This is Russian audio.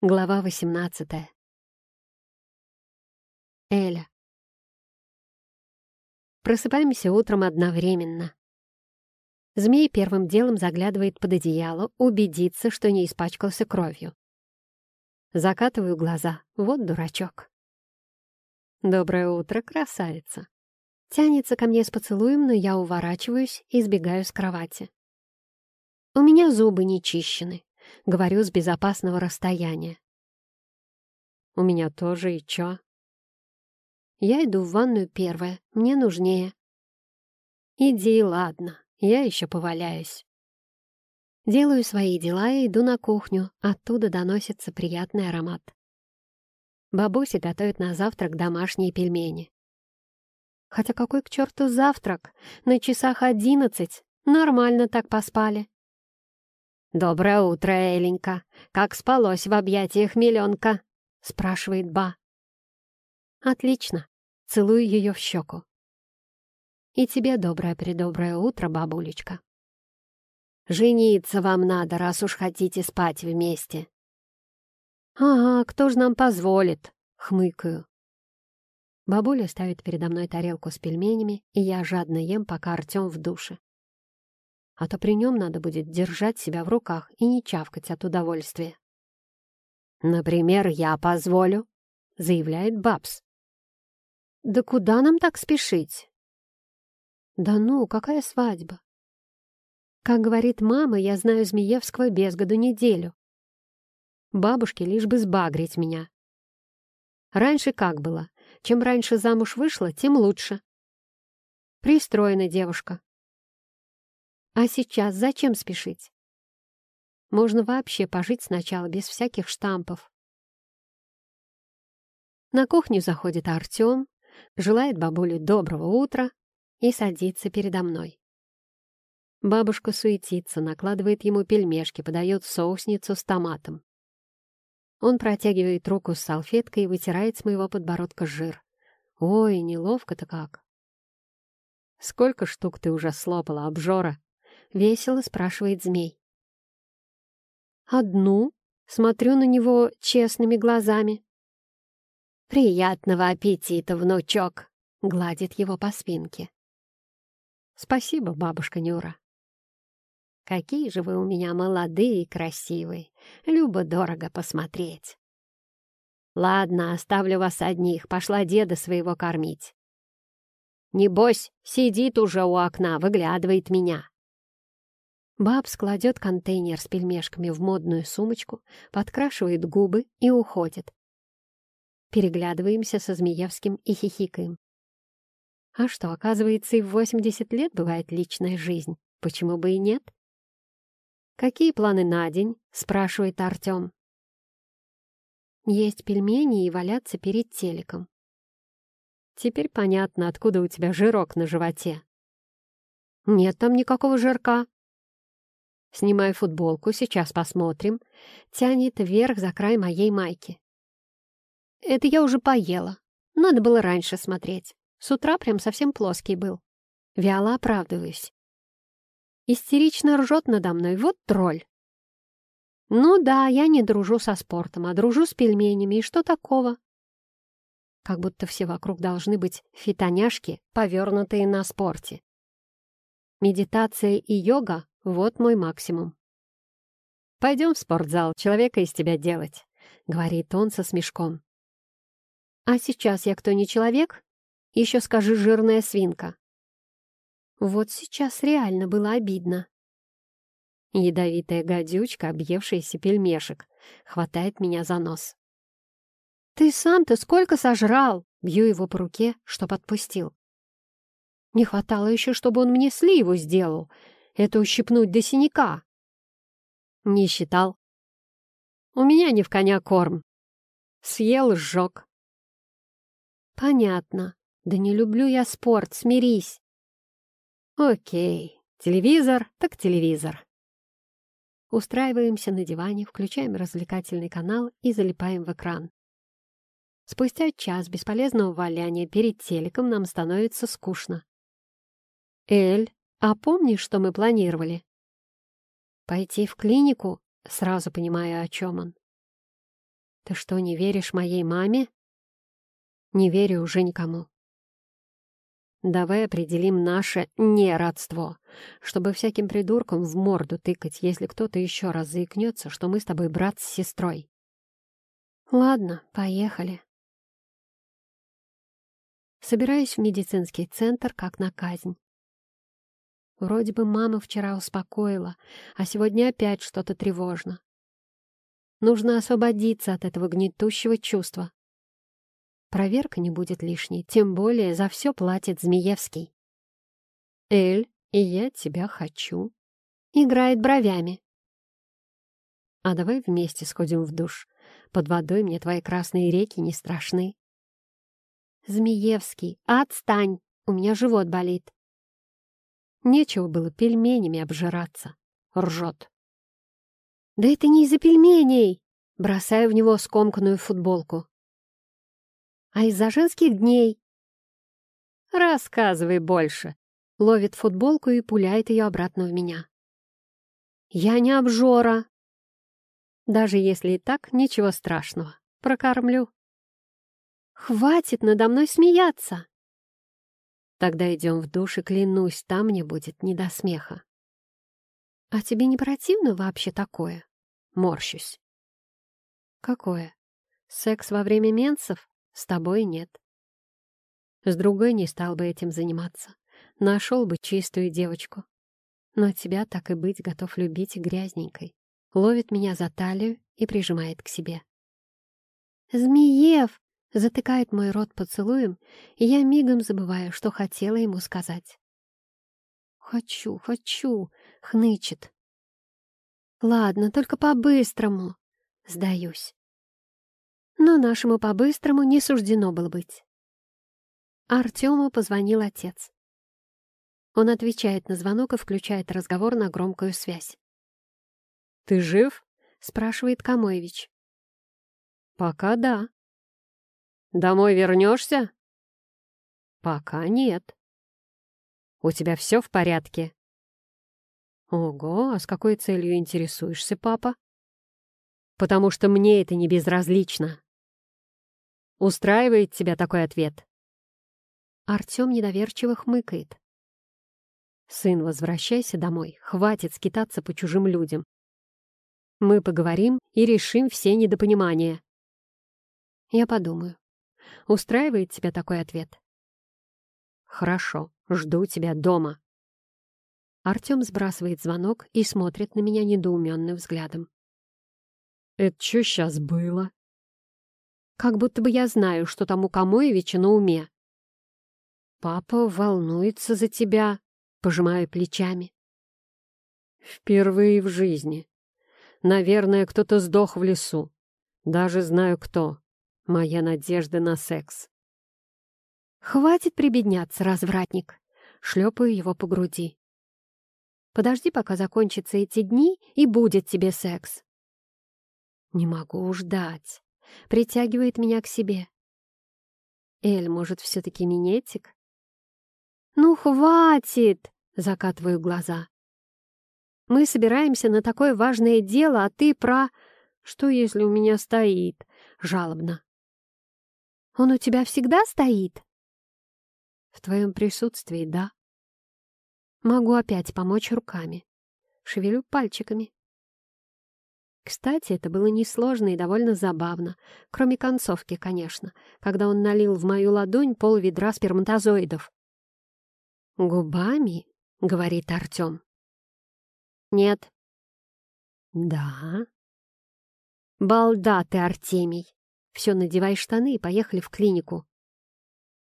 Глава 18. Эля. Просыпаемся утром одновременно. Змей первым делом заглядывает под одеяло, убедиться, что не испачкался кровью. Закатываю глаза. Вот дурачок. «Доброе утро, красавица!» Тянется ко мне с поцелуем, но я уворачиваюсь и сбегаю с кровати. У меня зубы не чищены. Говорю с безопасного расстояния. У меня тоже и чё? Я иду в ванную первая, мне нужнее. Иди, ладно, я еще поваляюсь. Делаю свои дела и иду на кухню, оттуда доносится приятный аромат. Бабуся готовит на завтрак домашние пельмени. Хотя какой к черту завтрак? На часах одиннадцать. Нормально так поспали. «Доброе утро, Эленька! Как спалось в объятиях миллионка?» — спрашивает Ба. «Отлично!» — целую ее в щеку. «И тебе доброе-предоброе утро, бабулечка!» «Жениться вам надо, раз уж хотите спать вместе!» «Ага, кто ж нам позволит?» — хмыкаю. Бабуля ставит передо мной тарелку с пельменями, и я жадно ем, пока Артем в душе а то при нем надо будет держать себя в руках и не чавкать от удовольствия. «Например, я позволю», — заявляет Бабс. «Да куда нам так спешить?» «Да ну, какая свадьба?» Как говорит мама, я знаю Змеевского без году неделю. Бабушке лишь бы сбагрить меня. Раньше как было? Чем раньше замуж вышла, тем лучше. Пристроена девушка. А сейчас зачем спешить? Можно вообще пожить сначала без всяких штампов. На кухню заходит Артем, желает бабуле доброго утра и садится передо мной. Бабушка суетится, накладывает ему пельмешки, подает соусницу с томатом. Он протягивает руку с салфеткой и вытирает с моего подбородка жир. Ой, неловко-то как. Сколько штук ты уже слопала, обжора? — весело спрашивает змей. «Одну?» — смотрю на него честными глазами. «Приятного аппетита, внучок!» — гладит его по спинке. «Спасибо, бабушка Нюра». «Какие же вы у меня молодые и красивые! Любо-дорого посмотреть!» «Ладно, оставлю вас одних, пошла деда своего кормить». «Небось, сидит уже у окна, выглядывает меня». Бабс кладет контейнер с пельмешками в модную сумочку, подкрашивает губы и уходит. Переглядываемся со Змеевским и хихикаем. А что, оказывается, и в 80 лет бывает личная жизнь. Почему бы и нет? «Какие планы на день?» — спрашивает Артем. Есть пельмени и валяться перед телеком. Теперь понятно, откуда у тебя жирок на животе. Нет там никакого жирка, Снимаю футболку, сейчас посмотрим. Тянет вверх за край моей майки. Это я уже поела. Надо было раньше смотреть. С утра прям совсем плоский был. Вяло оправдываюсь. Истерично ржет надо мной, вот тролль. Ну да, я не дружу со спортом, а дружу с пельменями, и что такого? Как будто все вокруг должны быть фитоняшки, повернутые на спорте. Медитация и йога вот мой максимум. «Пойдем в спортзал, человека из тебя делать», — говорит он со смешком. «А сейчас я кто не человек? Еще скажи жирная свинка». Вот сейчас реально было обидно. Ядовитая гадючка, объевшаяся пельмешек, хватает меня за нос. «Ты сам-то сколько сожрал?» Бью его по руке, чтоб отпустил. Не хватало еще, чтобы он мне сливу сделал, это ущипнуть до синяка. Не считал. У меня не в коня корм. Съел, сжег. Понятно. Да не люблю я спорт, смирись. Окей, телевизор так телевизор. Устраиваемся на диване, включаем развлекательный канал и залипаем в экран. Спустя час бесполезного валяния перед телеком нам становится скучно. Эль а помнишь, что мы планировали? Пойти в клинику, сразу понимая, о чем он. Ты что, не веришь моей маме? Не верю уже никому. Давай определим наше неродство, чтобы всяким придуркам в морду тыкать, если кто-то еще раз заикнется, что мы с тобой брат с сестрой. Ладно, поехали. Собираюсь в медицинский центр, как на казнь. Вроде бы мама вчера успокоила, а сегодня опять что-то тревожно. Нужно освободиться от этого гнетущего чувства. Проверка не будет лишней, тем более за все платит Змеевский. «Эль, и я тебя хочу», — играет бровями. «А давай вместе сходим в душ. Под водой мне твои красные реки не страшны». «Змеевский, отстань! У меня живот болит». Нечего было пельменями обжираться. Ржет. «Да это не из-за пельменей!» Бросаю в него скомканную футболку. «А из-за женских дней!» «Рассказывай больше!» Ловит футболку и пуляет ее обратно в меня. «Я не обжора!» Даже если и так, ничего страшного. Прокормлю. «Хватит надо мной смеяться!» Тогда идем в душ, и клянусь, там мне будет не до смеха. «А тебе не противно вообще такое?» Морщусь. Какое? Секс во время менсов? С тобой нет. С другой не стал бы этим заниматься. Нашел бы чистую девочку. Но тебя, так и быть, готов любить грязненькой. Ловит меня за талию и прижимает к себе. «Змеев!» — затыкает мой рот поцелуем, и я мигом забываю, что хотела ему сказать. «Хочу, хочу!» — хнычет. Ладно, только по-быстрому. Сдаюсь. Но нашему по-быстрому не суждено было быть. Артему позвонил отец. Он отвечает на звонок и включает разговор на громкую связь. «Ты жив?» — спрашивает Камоевич. «Пока да». «Домой вернешься?» «Пока нет». «У тебя все в порядке?» «Ого, а с какой целью интересуешься, папа?» «Потому что мне это не безразлично». «Устраивает тебя такой ответ?» Артем недоверчиво хмыкает. «Сын, возвращайся домой. Хватит скитаться по чужим людям. Мы поговорим и решим все недопонимания». «Я подумаю. Устраивает тебя такой ответ?» «Хорошо, жду тебя дома». Артем сбрасывает звонок и смотрит на меня недоуменным взглядом. «Это что сейчас было?» «Как будто бы я знаю, что там у Камоевича на уме». «Папа волнуется за тебя», — пожимаю плечами. «Впервые в жизни. Наверное, кто-то сдох в лесу. Даже знаю кто. Моя надежда на секс». «Хватит прибедняться, развратник!» Шлепаю его по груди. Подожди, пока закончатся эти дни, и будет тебе секс. Не могу ждать. Притягивает меня к себе. Эль, может, все-таки минетик? Ну, хватит! Закатываю глаза. Мы собираемся на такое важное дело, а ты про... Что, если у меня стоит? Жалобно. Он у тебя всегда стоит? В твоем присутствии, да. Могу опять помочь руками. Шевелю пальчиками. Кстати, это было несложно и довольно забавно, кроме концовки, конечно, когда он налил в мою ладонь пол ведра сперматозоидов. «Губами?» — говорит Артем. «Нет». «Да». «Балда ты, Артемий! Все, надевай штаны и поехали в клинику.